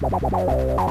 Bye-bye.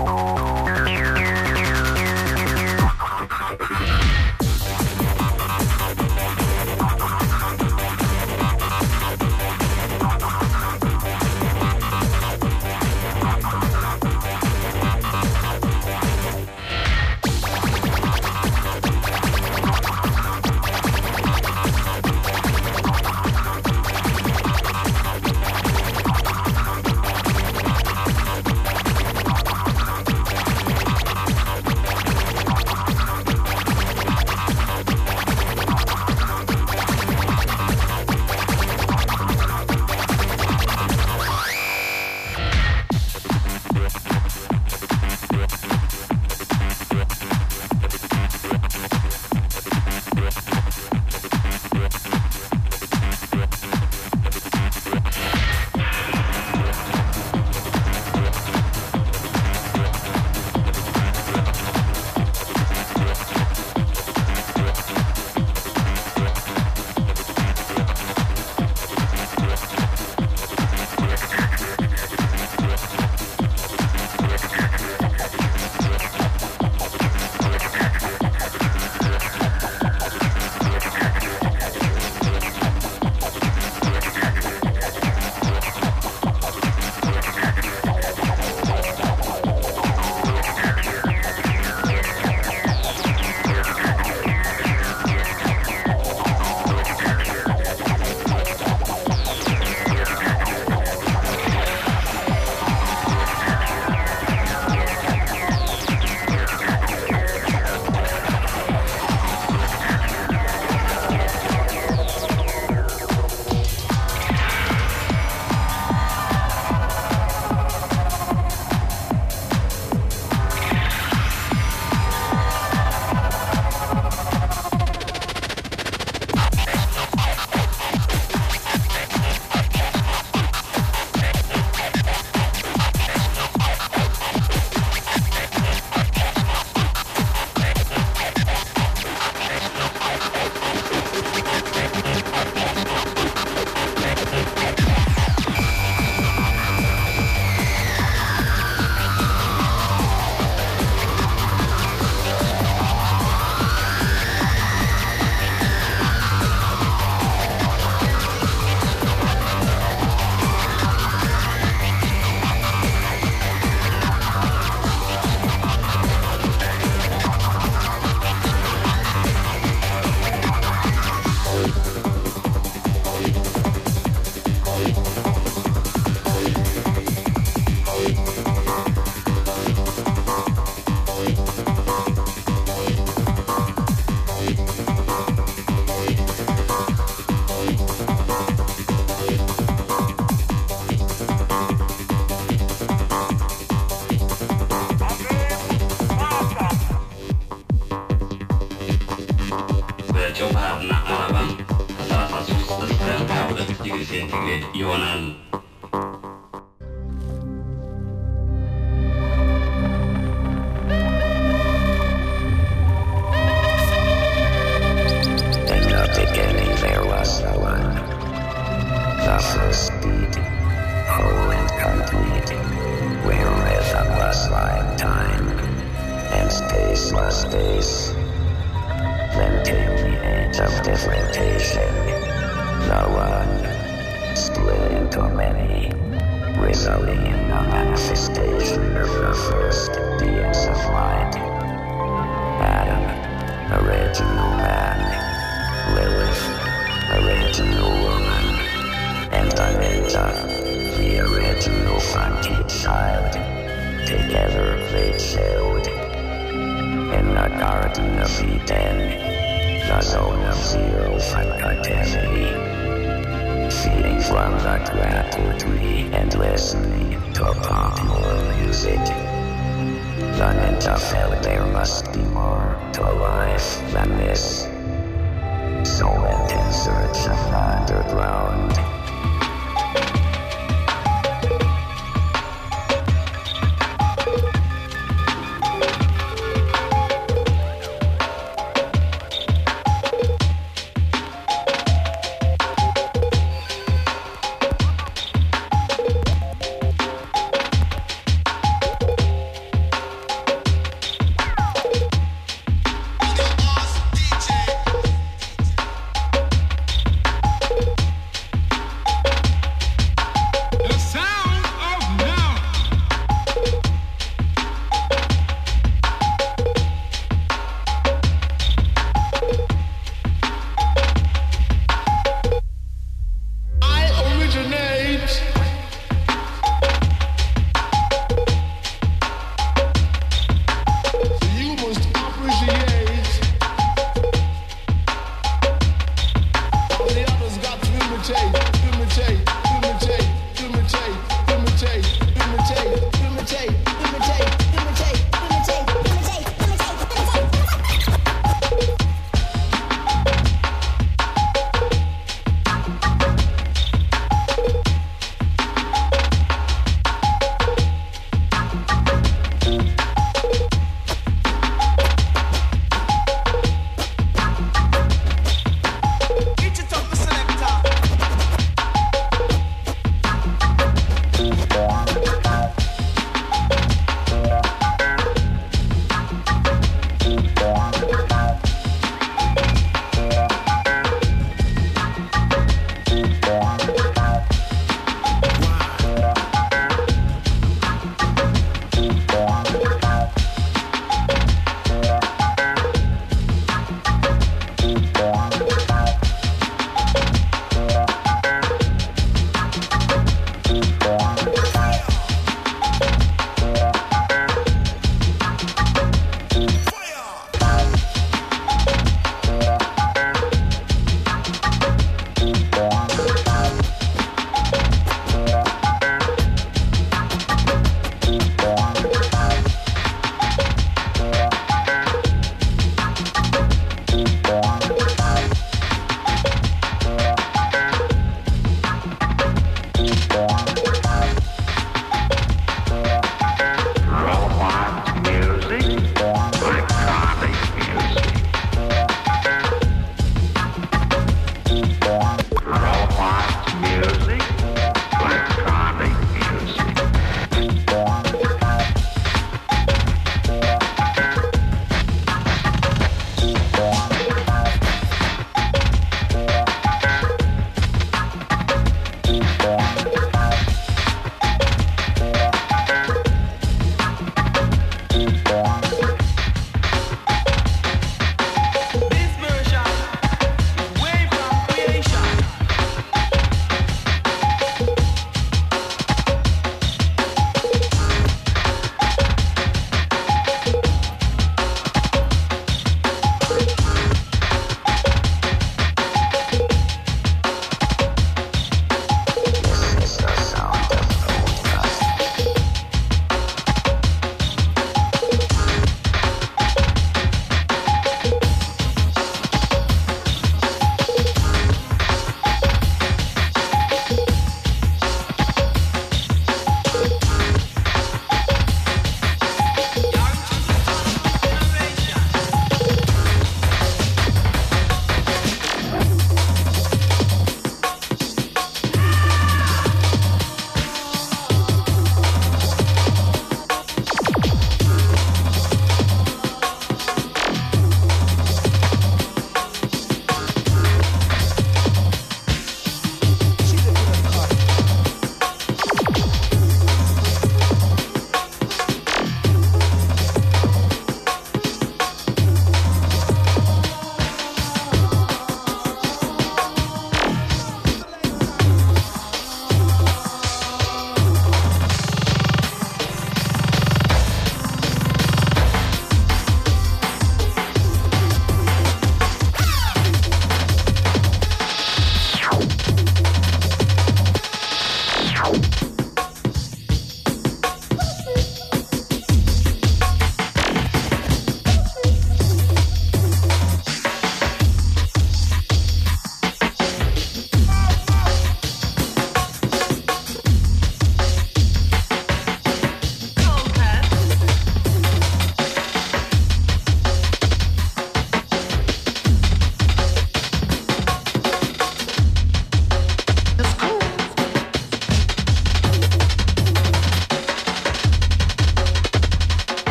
네, 이거는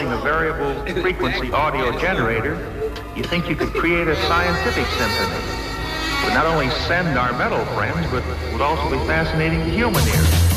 utilizing a variable frequency audio generator, you think you could create a scientific symphony. Would not only send our metal friends, but would also be fascinating to human ears.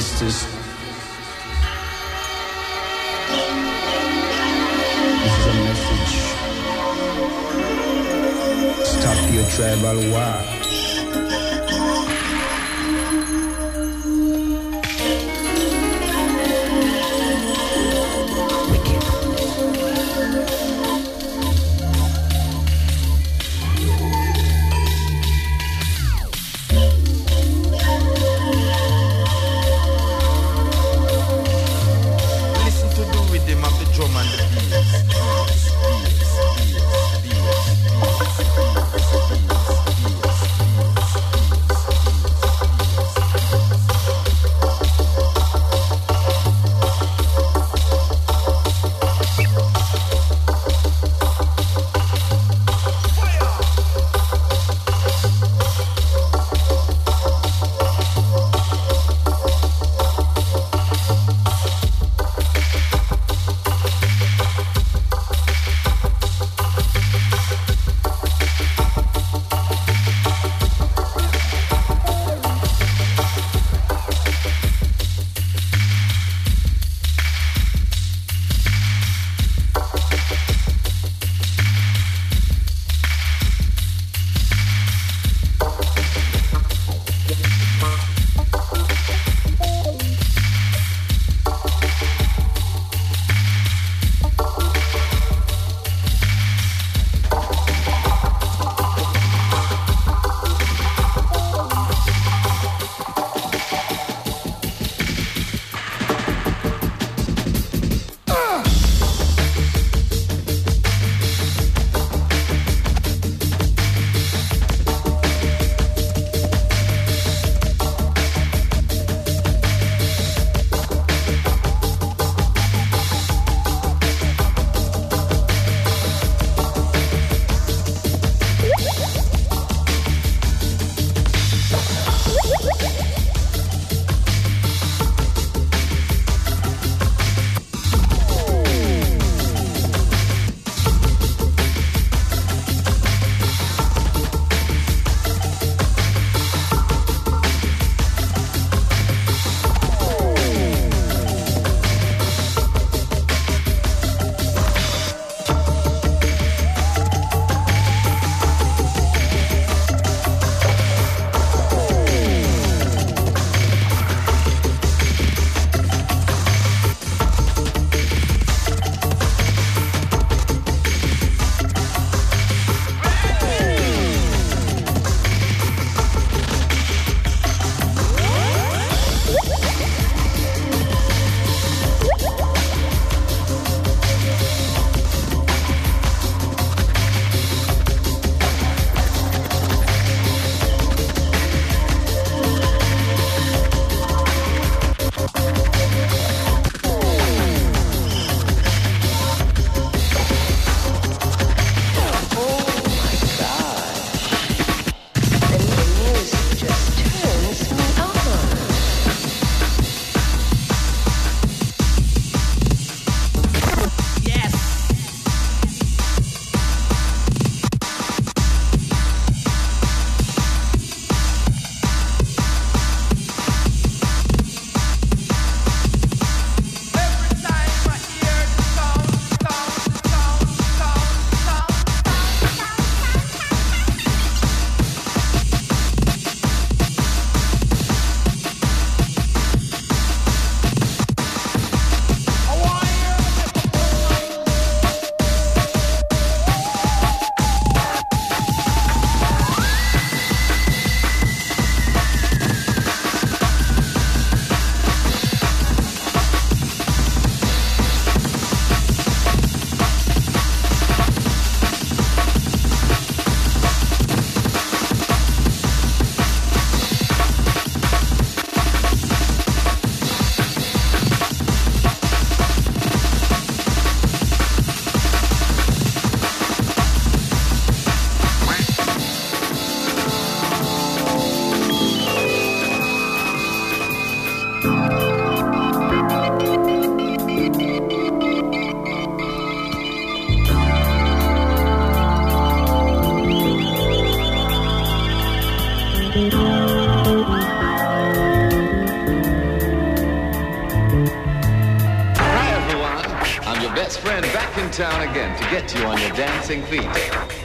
Sisters, get you on your dancing feet.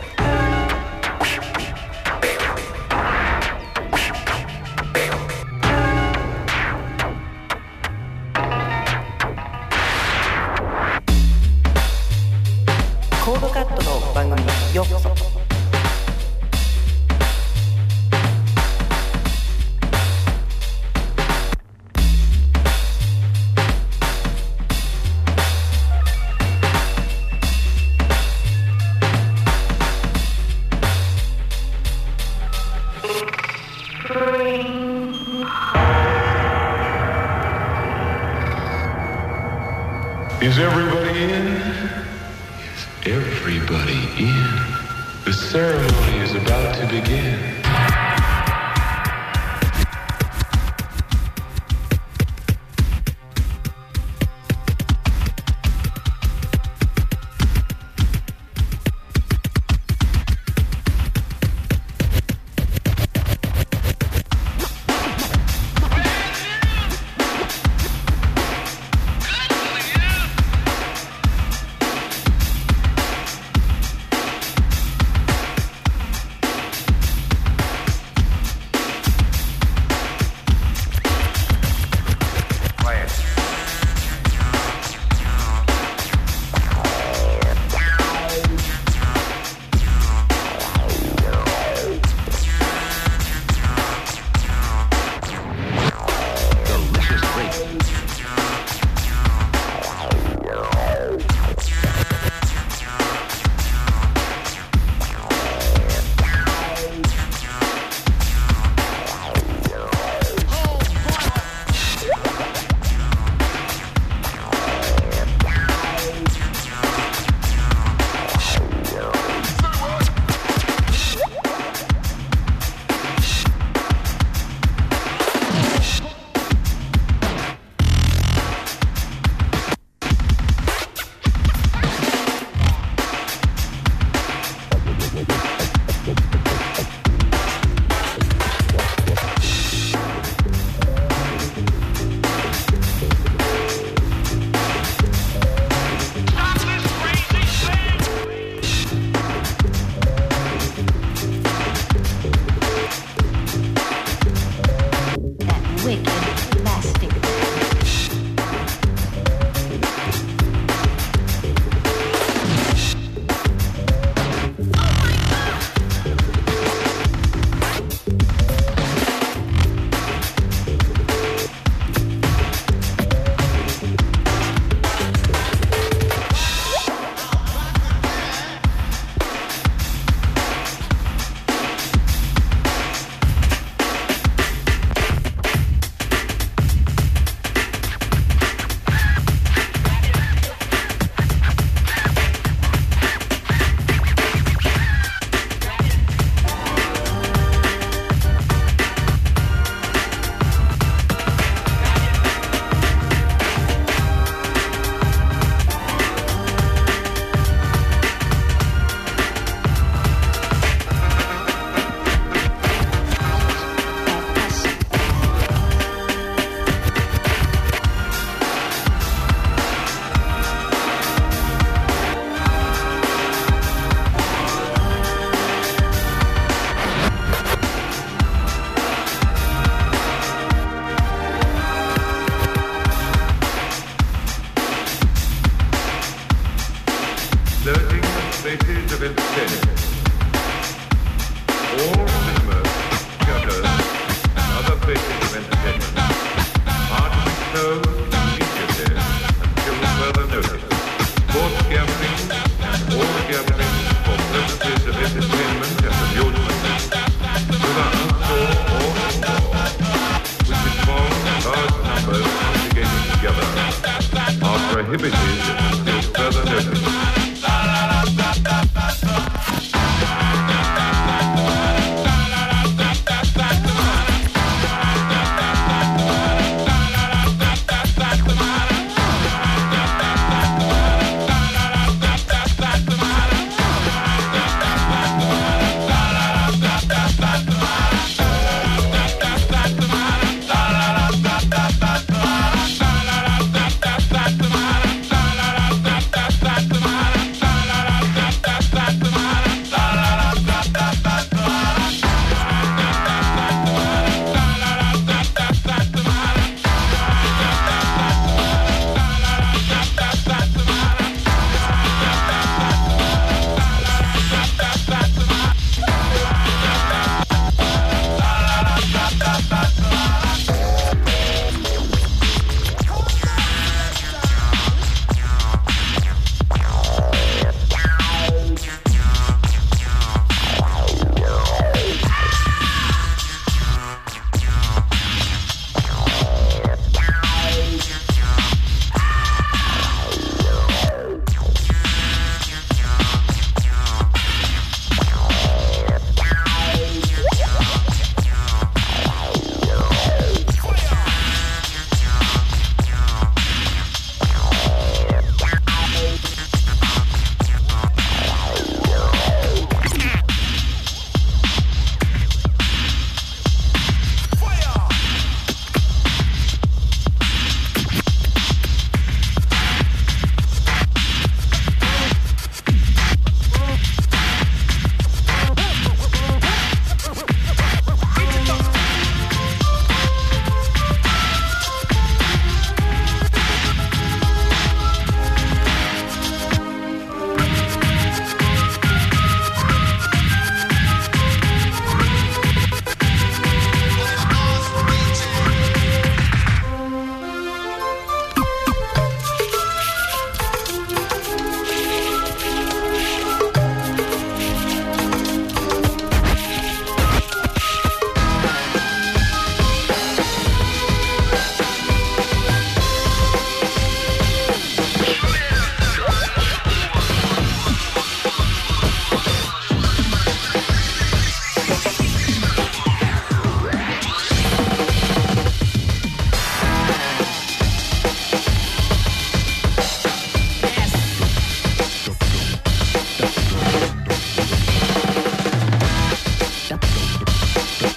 Thank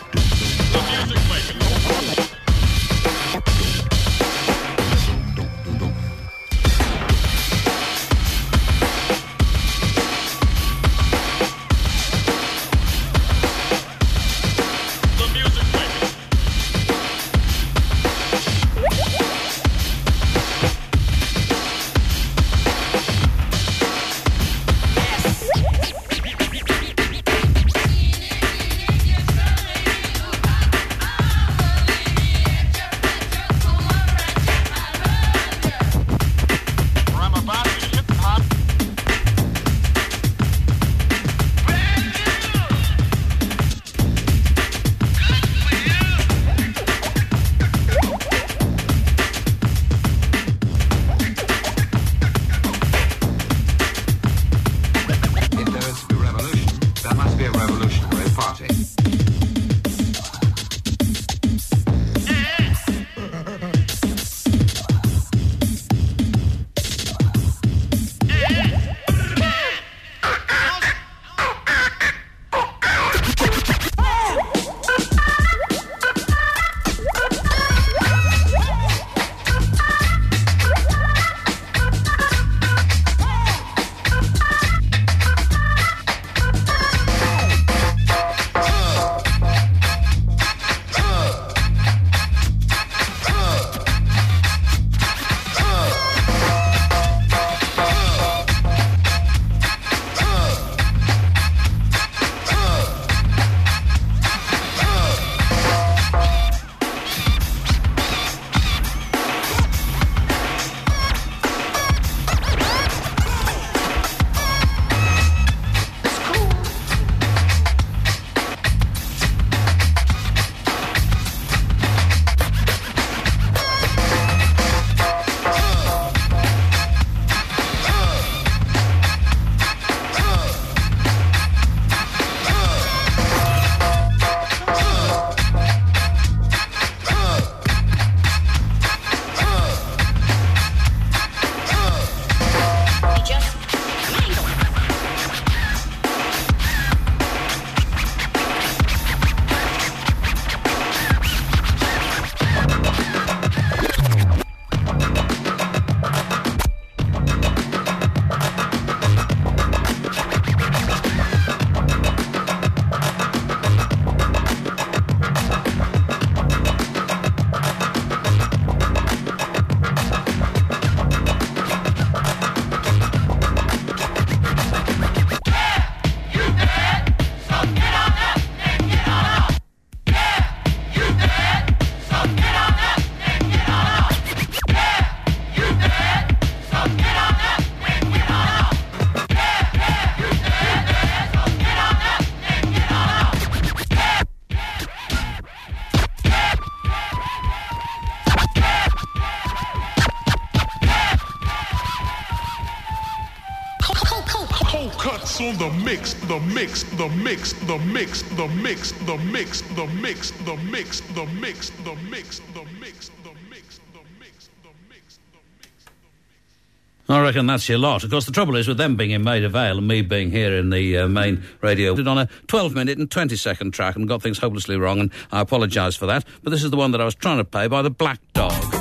the mix, the mix, the mix, the mix, the mix, the mix, the mix, the mix, the mix, the mix, the mix, the mix, the mix, the mix. I reckon that's your lot. Of course, the trouble is with them being in Maida Vale and me being here in the uh, main radio, did on a 12 minute and 20 second track and got things hopelessly wrong, and I apologise for that. But this is the one that I was trying to play by the Black Dog.